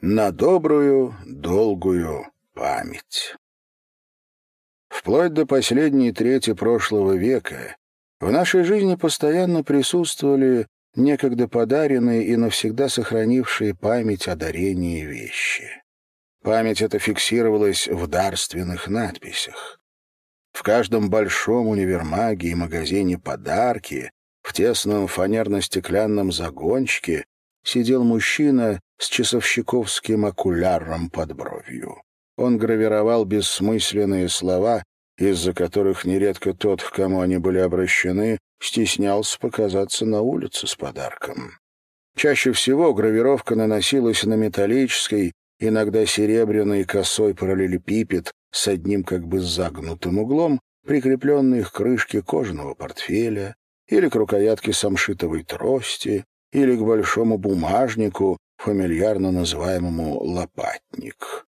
на добрую, долгую память. Вплоть до последней трети прошлого века в нашей жизни постоянно присутствовали некогда подаренные и навсегда сохранившие память о дарении вещи. Память эта фиксировалась в дарственных надписях. В каждом большом универмаге и магазине «Подарки» в тесном фанерно-стеклянном загончике сидел мужчина с часовщиковским окуляром под бровью. Он гравировал бессмысленные слова, из-за которых нередко тот, к кому они были обращены, стеснялся показаться на улице с подарком. Чаще всего гравировка наносилась на металлической, иногда серебряный косой параллелепипед с одним как бы загнутым углом, прикрепленный к крышке кожаного портфеля или к рукоятке самшитовой трости, или к большому бумажнику, фамильярно называемому «лопатник»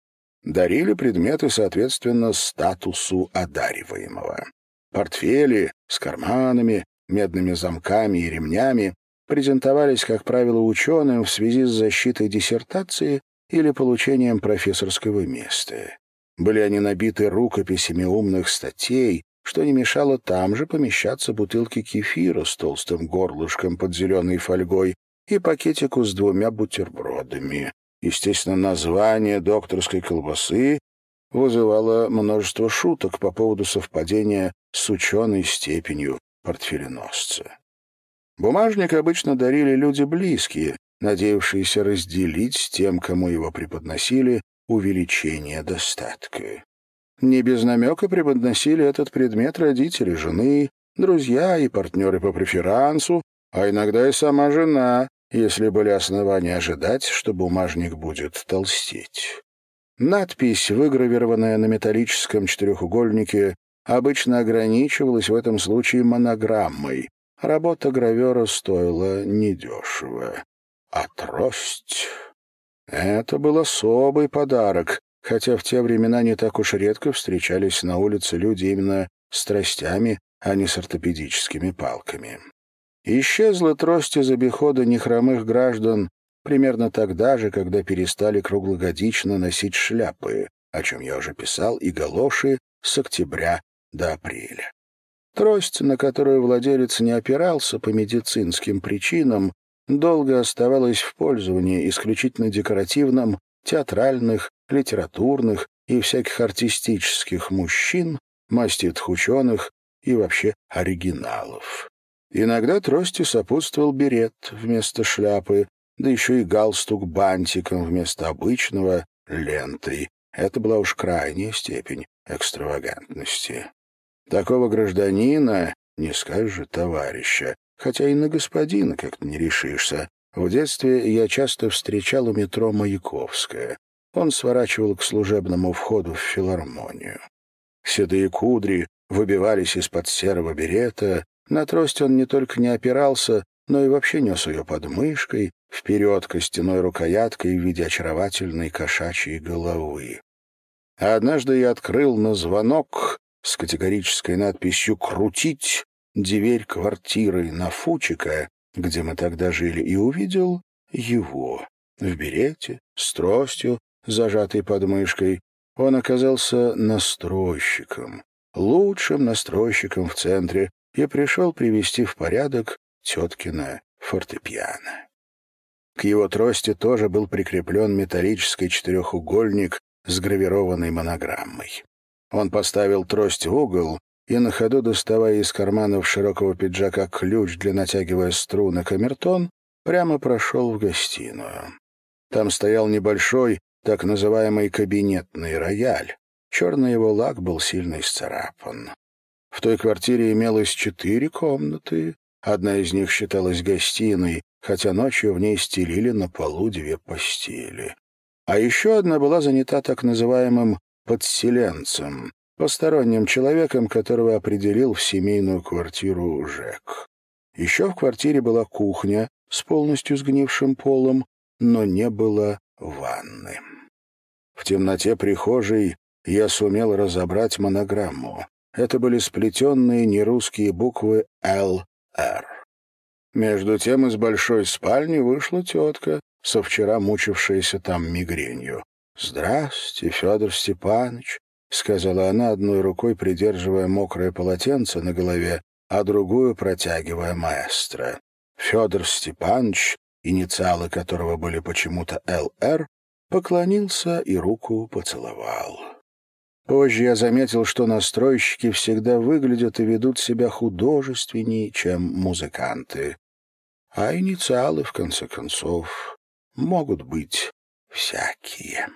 дарили предметы, соответственно, статусу одариваемого. Портфели с карманами, медными замками и ремнями презентовались, как правило, ученым в связи с защитой диссертации или получением профессорского места. Были они набиты рукописями умных статей, что не мешало там же помещаться бутылки кефира с толстым горлышком под зеленой фольгой и пакетику с двумя бутербродами. Естественно, название докторской колбасы вызывало множество шуток по поводу совпадения с ученой степенью портфеленосца. Бумажник обычно дарили люди близкие, надеявшиеся разделить с тем, кому его преподносили, увеличение достатка. Не без намека преподносили этот предмет родители жены, друзья и партнеры по преферансу, а иногда и сама жена, если были основания ожидать, что бумажник будет толстеть. Надпись, выгравированная на металлическом четырехугольнике, обычно ограничивалась в этом случае монограммой. Работа гравера стоила недешево. А трость... Это был особый подарок, хотя в те времена не так уж редко встречались на улице люди именно с тростями, а не с ортопедическими палками. Исчезла трость из обихода нехромых граждан примерно тогда же, когда перестали круглогодично носить шляпы, о чем я уже писал, и галоши с октября до апреля. Трость, на которую владелец не опирался по медицинским причинам, долго оставалась в пользовании исключительно декоративным, театральных, литературных и всяких артистических мужчин, маститых ученых и вообще оригиналов. Иногда трости сопутствовал берет вместо шляпы, да еще и галстук бантиком вместо обычного лентой. Это была уж крайняя степень экстравагантности. Такого гражданина, не скажешь же товарища, хотя и на господина как-то не решишься. В детстве я часто встречал у метро Маяковское. Он сворачивал к служебному входу в филармонию. Седые кудри выбивались из-под серого берета, на трость он не только не опирался, но и вообще нес ее под мышкой, вперед костяной рукояткой в виде очаровательной кошачьей головы. А однажды я открыл на звонок с категорической надписью «Крутить» дверь квартиры на Фучика, где мы тогда жили, и увидел его в берете, с тростью, зажатой под мышкой. Он оказался настройщиком, лучшим настройщиком в центре, и пришел привести в порядок теткина фортепиано. К его трости тоже был прикреплен металлический четырехугольник с гравированной монограммой. Он поставил трость в угол и, на ходу доставая из карманов широкого пиджака ключ для натягивая струны камертон, прямо прошел в гостиную. Там стоял небольшой, так называемый кабинетный рояль. Черный его лак был сильно исцарапан. В той квартире имелось четыре комнаты. Одна из них считалась гостиной, хотя ночью в ней стелили на полу две постели. А еще одна была занята так называемым подселенцем, посторонним человеком, которого определил в семейную квартиру ЖЭК. Еще в квартире была кухня с полностью сгнившим полом, но не было ванны. В темноте прихожей я сумел разобрать монограмму. Это были сплетенные нерусские буквы «ЛР». Между тем из большой спальни вышла тетка, со вчера мучившаяся там мигренью. «Здрасте, Федор Степанович», — сказала она, одной рукой придерживая мокрое полотенце на голове, а другую протягивая маэстро. Федор Степанович, инициалы которого были почему-то ЛР, поклонился и руку поцеловал. Позже я заметил, что настройщики всегда выглядят и ведут себя художественнее, чем музыканты. А инициалы, в конце концов, могут быть всякие.